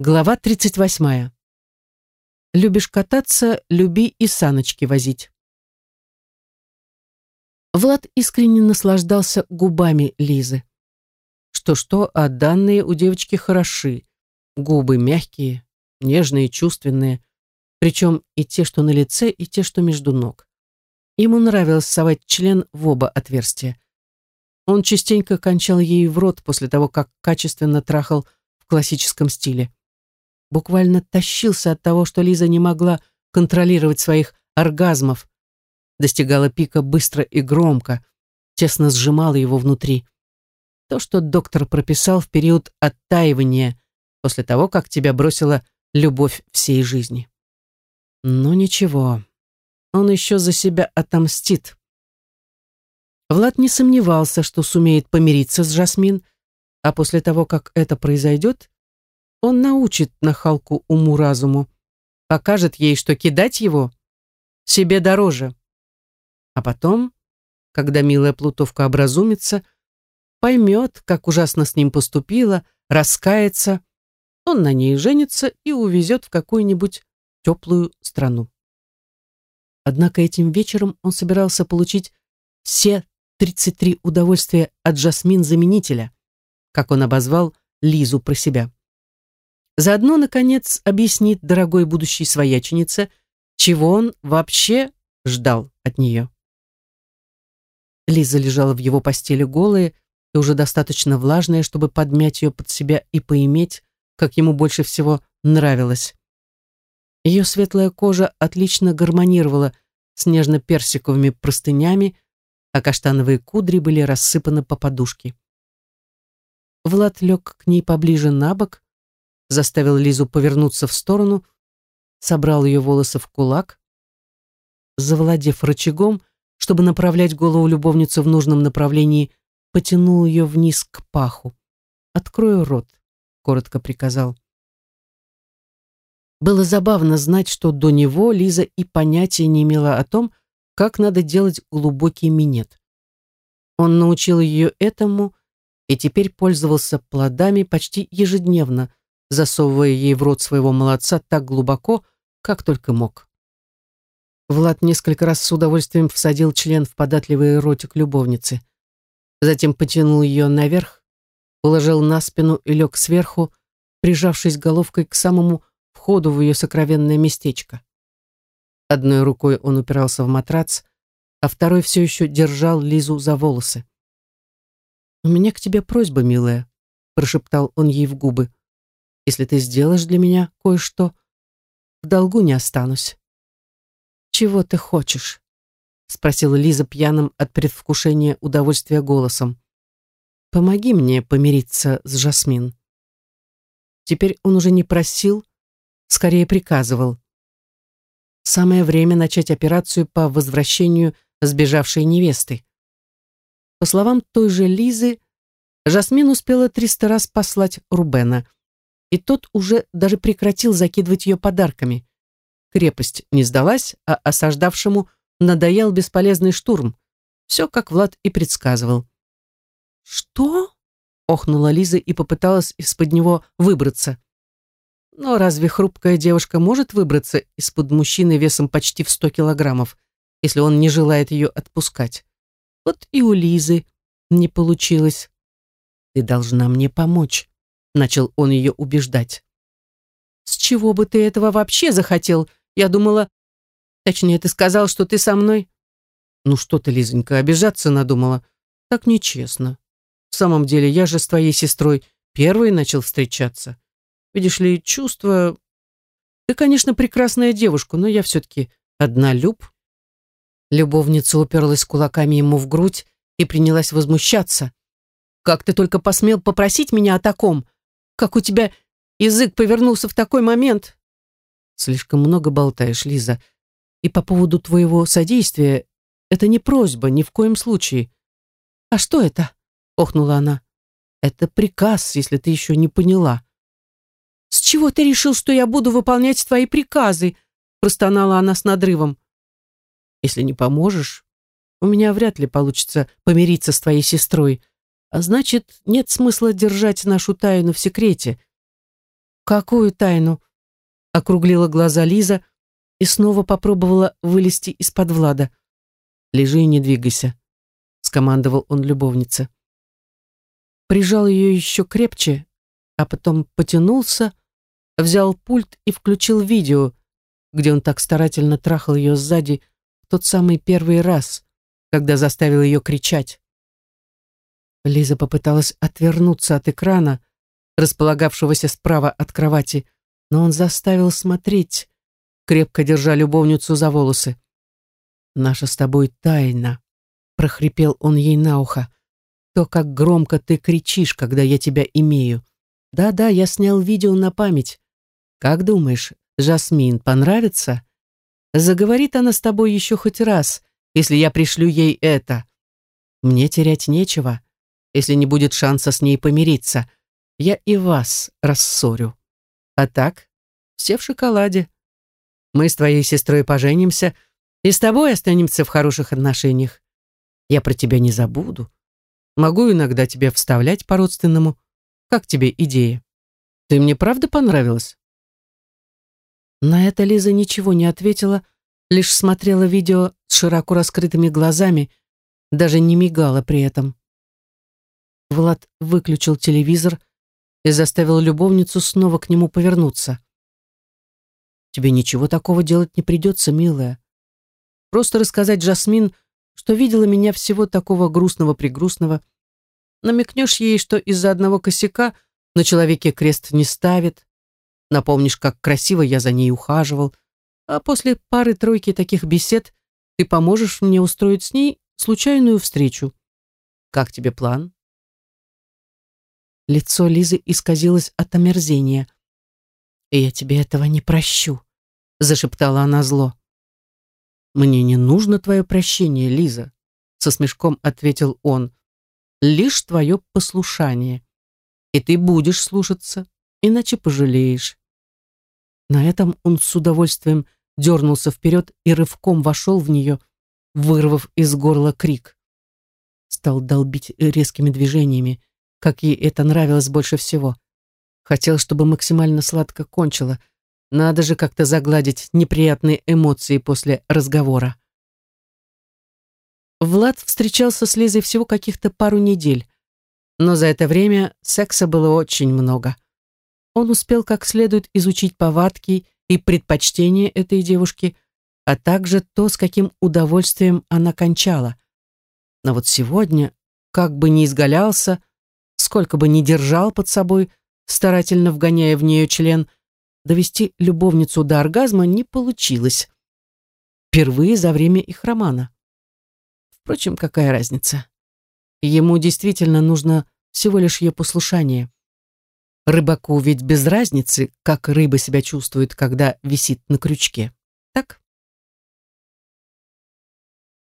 Глава 38. Любишь кататься, люби и саночки возить. Влад искренне наслаждался губами Лизы. Что-что, а данные у девочки хороши. Губы мягкие, нежные, чувственные. Причем и те, что на лице, и те, что между ног. Ему нравилось совать член в оба отверстия. Он частенько кончал ей в рот после того, как качественно трахал в классическом стиле буквально тащился от того, что Лиза не могла контролировать своих оргазмов, достигала пика быстро и громко, тесно сжимала его внутри. То, что доктор прописал в период оттаивания, после того, как тебя бросила любовь всей жизни. Но ничего, он еще за себя отомстит. Влад не сомневался, что сумеет помириться с Жасмин, а после того, как это произойдет, он научит нахалку уму-разуму, покажет ей, что кидать его себе дороже. А потом, когда милая плутовка образумится, поймет, как ужасно с ним поступила, раскается, он на ней женится и увезет в какую-нибудь теплую страну. Однако этим вечером он собирался получить все 33 удовольствия от Жасмин-заменителя, как он обозвал Лизу про себя. Заодно, наконец, объяснит дорогой будущей свояченице, чего он вообще ждал от нее. Лиза лежала в его постели голая и уже достаточно влажная, чтобы подмять ее под себя и поиметь, как ему больше всего нравилось. Ее светлая кожа отлично гармонировала с нежно-персиковыми простынями, а каштановые кудри были рассыпаны по подушке. Влад лег к ней поближе на бок, заставил Лизу повернуться в сторону, собрал ее волосы в кулак, завладев рычагом, чтобы направлять голову любовницы в нужном направлении, потянул ее вниз к паху. «Открою рот», — коротко приказал. Было забавно знать, что до него Лиза и понятия не имела о том, как надо делать глубокий минет. Он научил ее этому и теперь пользовался плодами почти ежедневно, засовывая ей в рот своего молодца так глубоко, как только мог. Влад несколько раз с удовольствием всадил член в податливый ротик любовницы. Затем потянул ее наверх, уложил на спину и лег сверху, прижавшись головкой к самому входу в ее сокровенное местечко. Одной рукой он упирался в матрац, а второй все еще держал Лизу за волосы. «У меня к тебе просьба, милая», — прошептал он ей в губы. Если ты сделаешь для меня кое-что, в долгу не останусь. Чего ты хочешь? Спросила Лиза пьяным от предвкушения удовольствия голосом. Помоги мне помириться с Жасмин. Теперь он уже не просил, скорее приказывал. Самое время начать операцию по возвращению сбежавшей невесты. По словам той же Лизы, Жасмин успела триста раз послать Рубена – и тот уже даже прекратил закидывать ее подарками. Крепость не сдалась, а осаждавшему надоел бесполезный штурм. Все, как Влад и предсказывал. «Что?» — охнула Лиза и попыталась из-под него выбраться. Но разве хрупкая девушка может выбраться из-под мужчины весом почти в сто килограммов, если он не желает ее отпускать? Вот и у Лизы не получилось. Ты должна мне помочь начал он ее убеждать. «С чего бы ты этого вообще захотел? Я думала... Точнее, ты сказал, что ты со мной...» «Ну что ты, Лизонька, обижаться надумала? Так нечестно. В самом деле, я же с твоей сестрой первый начал встречаться. Видишь ли, чувство... Ты, конечно, прекрасная девушка, но я все-таки однолюб». Любовница уперлась кулаками ему в грудь и принялась возмущаться. «Как ты только посмел попросить меня о таком? Как у тебя язык повернулся в такой момент? Слишком много болтаешь, Лиза. И по поводу твоего содействия это не просьба, ни в коем случае. А что это? Охнула она. Это приказ, если ты еще не поняла. С чего ты решил, что я буду выполнять твои приказы? Простонала она с надрывом. Если не поможешь, у меня вряд ли получится помириться с твоей сестрой. А значит, нет смысла держать нашу тайну в секрете. «Какую тайну?» — округлила глаза Лиза и снова попробовала вылезти из-под Влада. «Лежи и не двигайся», — скомандовал он любовнице. Прижал ее еще крепче, а потом потянулся, взял пульт и включил видео, где он так старательно трахал ее сзади в тот самый первый раз, когда заставил ее кричать. Лиза попыталась отвернуться от экрана, располагавшегося справа от кровати, но он заставил смотреть, крепко держа любовницу за волосы. «Наша с тобой тайна», — прохрипел он ей на ухо. «То, как громко ты кричишь, когда я тебя имею. Да-да, я снял видео на память. Как думаешь, Жасмин понравится? Заговорит она с тобой еще хоть раз, если я пришлю ей это. Мне терять нечего, если не будет шанса с ней помириться. Я и вас рассорю. А так, все в шоколаде. Мы с твоей сестрой поженимся и с тобой останемся в хороших отношениях. Я про тебя не забуду. Могу иногда тебе вставлять по-родственному. Как тебе идея? Ты мне правда понравилась?» На это Лиза ничего не ответила, лишь смотрела видео с широко раскрытыми глазами, даже не мигала при этом. Влад выключил телевизор и заставил любовницу снова к нему повернуться. «Тебе ничего такого делать не придется, милая. Просто рассказать Жасмин, что видела меня всего такого грустного-пригрустного, намекнешь ей, что из-за одного косяка на человеке крест не ставит, напомнишь, как красиво я за ней ухаживал, а после пары-тройки таких бесед ты поможешь мне устроить с ней случайную встречу. Как тебе план? Лицо Лизы исказилось от омерзения. «И я тебе этого не прощу», — зашептала она зло. «Мне не нужно твое прощение, Лиза», — со смешком ответил он лишь твое послушание. И ты будешь слушаться, иначе пожалеешь. На этом он с удовольствием дернулся вперед и рывком вошел в нее, вырвав из горла крик. Стал долбить резкими движениями, как ей это нравилось больше всего. Хотел, чтобы максимально сладко кончила. Надо же как-то загладить неприятные эмоции после разговора. Влад встречался с Лизой всего каких-то пару недель, но за это время секса было очень много. Он успел как следует изучить повадки и предпочтения этой девушки, а также то, с каким удовольствием она кончала. Но вот сегодня, как бы ни изгалялся, сколько бы ни держал под собой, старательно вгоняя в нее член, довести любовницу до оргазма не получилось. Впервые за время их романа. Впрочем, какая разница? Ему действительно нужно всего лишь ее послушание. Рыбаку ведь без разницы, как рыба себя чувствует, когда висит на крючке. Так?